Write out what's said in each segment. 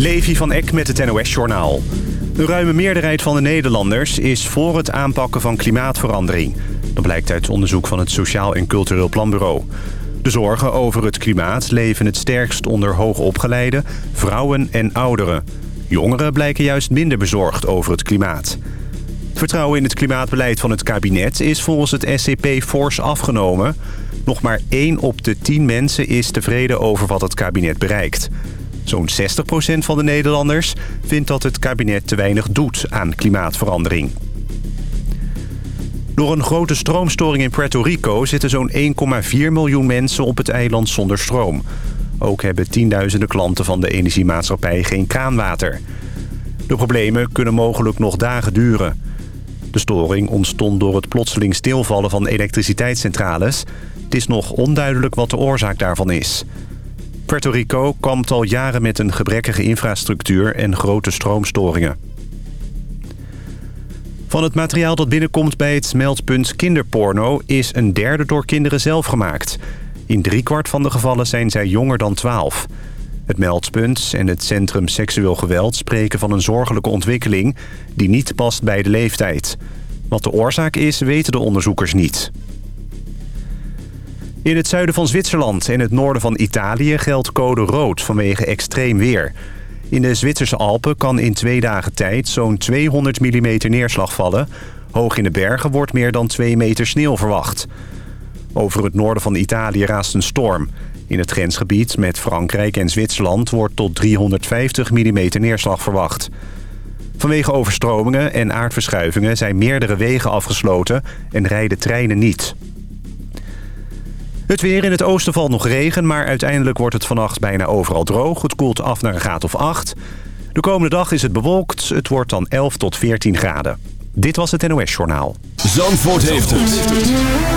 Levi van Eck met het NOS-journaal. Een ruime meerderheid van de Nederlanders is voor het aanpakken van klimaatverandering. Dat blijkt uit onderzoek van het Sociaal en Cultureel Planbureau. De zorgen over het klimaat leven het sterkst onder hoogopgeleide, vrouwen en ouderen. Jongeren blijken juist minder bezorgd over het klimaat. Vertrouwen in het klimaatbeleid van het kabinet is volgens het SCP fors afgenomen. Nog maar 1 op de 10 mensen is tevreden over wat het kabinet bereikt. Zo'n 60% van de Nederlanders vindt dat het kabinet te weinig doet aan klimaatverandering. Door een grote stroomstoring in Puerto Rico zitten zo'n 1,4 miljoen mensen op het eiland zonder stroom. Ook hebben tienduizenden klanten van de energiemaatschappij geen kraanwater. De problemen kunnen mogelijk nog dagen duren. De storing ontstond door het plotseling stilvallen van elektriciteitscentrales. Het is nog onduidelijk wat de oorzaak daarvan is. Puerto Rico kampt al jaren met een gebrekkige infrastructuur en grote stroomstoringen. Van het materiaal dat binnenkomt bij het meldpunt kinderporno... is een derde door kinderen zelf gemaakt. In driekwart van de gevallen zijn zij jonger dan 12. Het meldpunt en het Centrum Seksueel Geweld spreken van een zorgelijke ontwikkeling... die niet past bij de leeftijd. Wat de oorzaak is, weten de onderzoekers niet. In het zuiden van Zwitserland en het noorden van Italië geldt code rood vanwege extreem weer. In de Zwitserse Alpen kan in twee dagen tijd zo'n 200 mm neerslag vallen. Hoog in de bergen wordt meer dan 2 meter sneeuw verwacht. Over het noorden van Italië raast een storm. In het grensgebied met Frankrijk en Zwitserland wordt tot 350 mm neerslag verwacht. Vanwege overstromingen en aardverschuivingen zijn meerdere wegen afgesloten en rijden treinen niet. Het weer in het oosten valt nog regen, maar uiteindelijk wordt het vannacht bijna overal droog. Het koelt af naar een graad of 8. De komende dag is het bewolkt. Het wordt dan 11 tot 14 graden. Dit was het NOS Journaal. Zandvoort heeft het.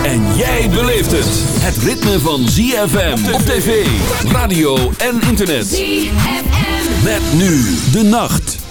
En jij beleeft het. Het ritme van ZFM op tv, radio en internet. ZFM. Met nu de nacht.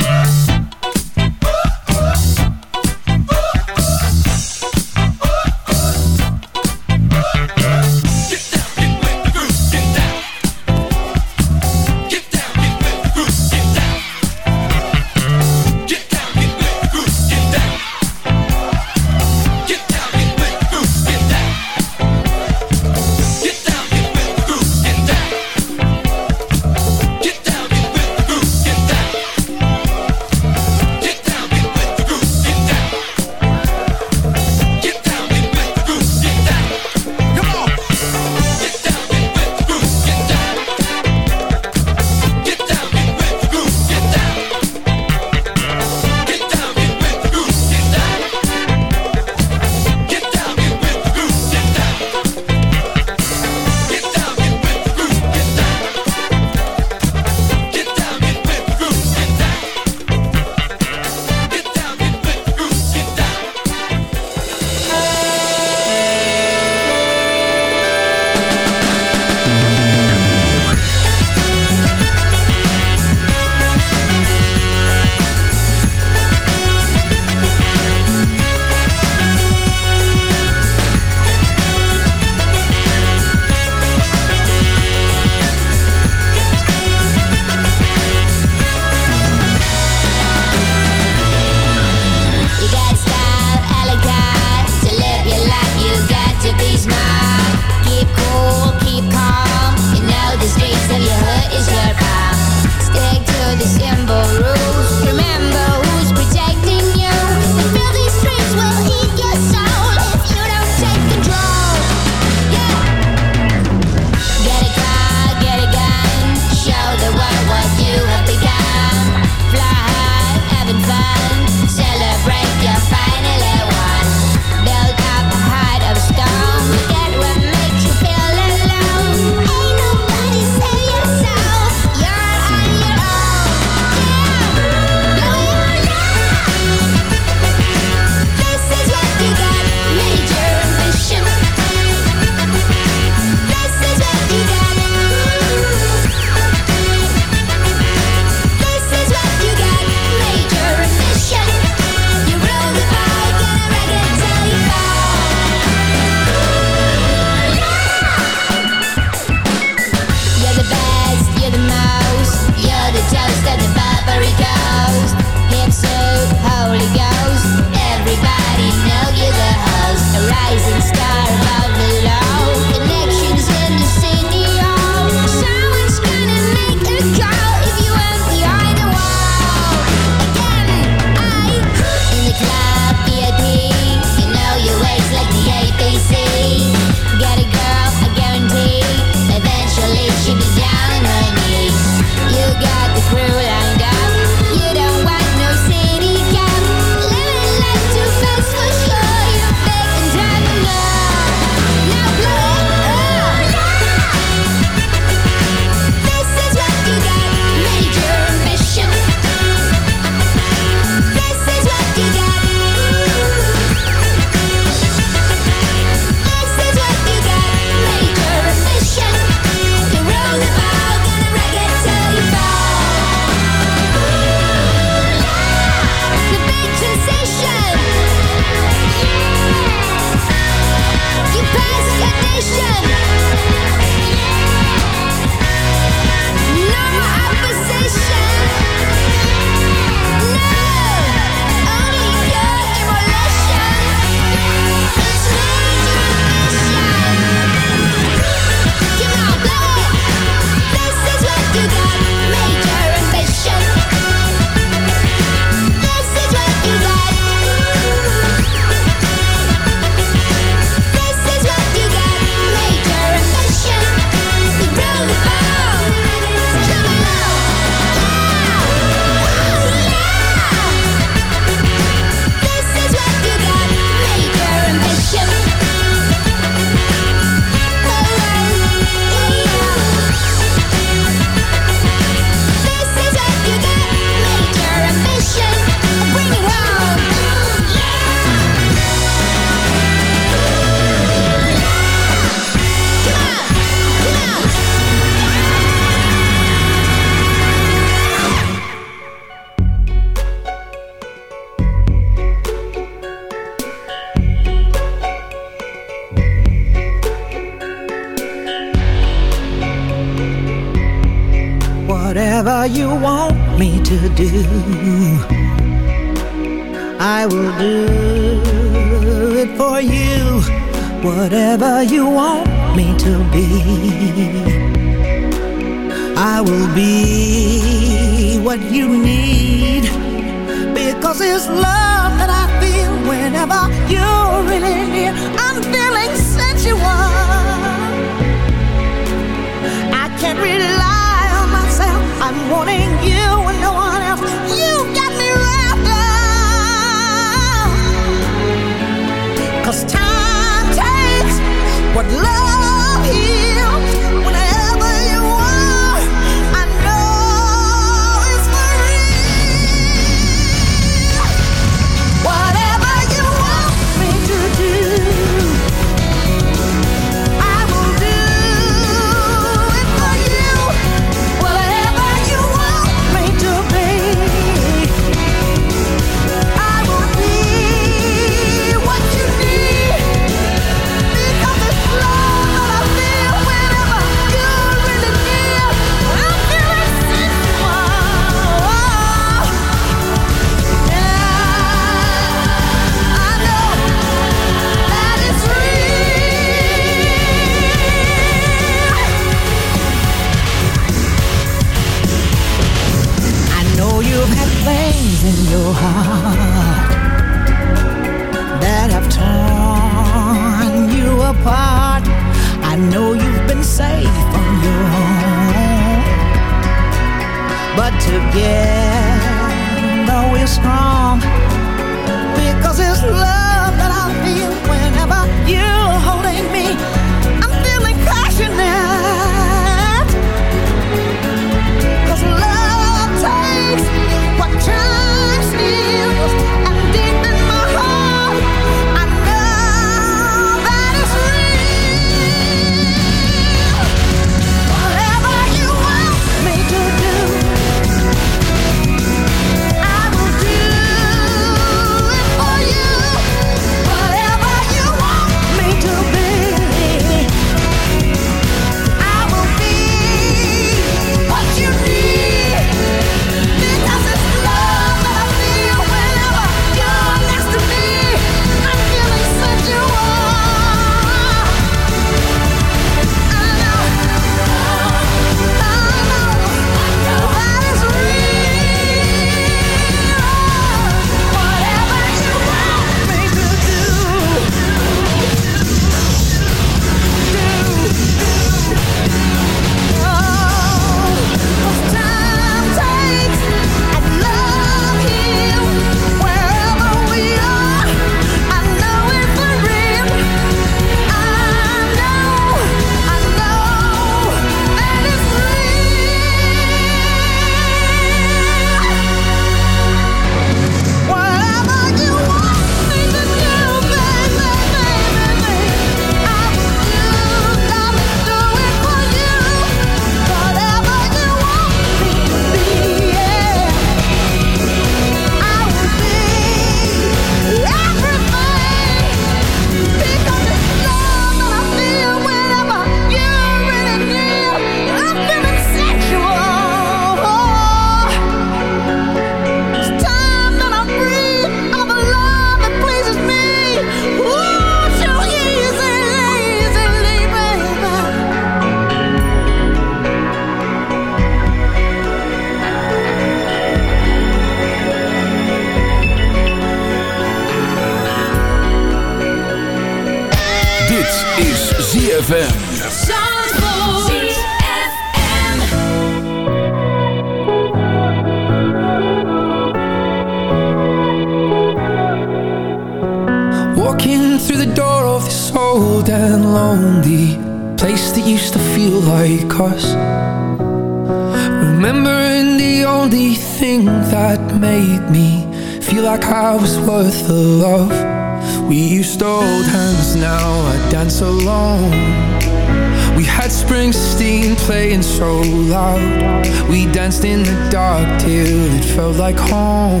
Like home.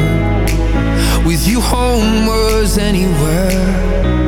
With you, home was anywhere.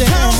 down.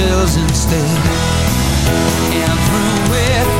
chills instead. And through it.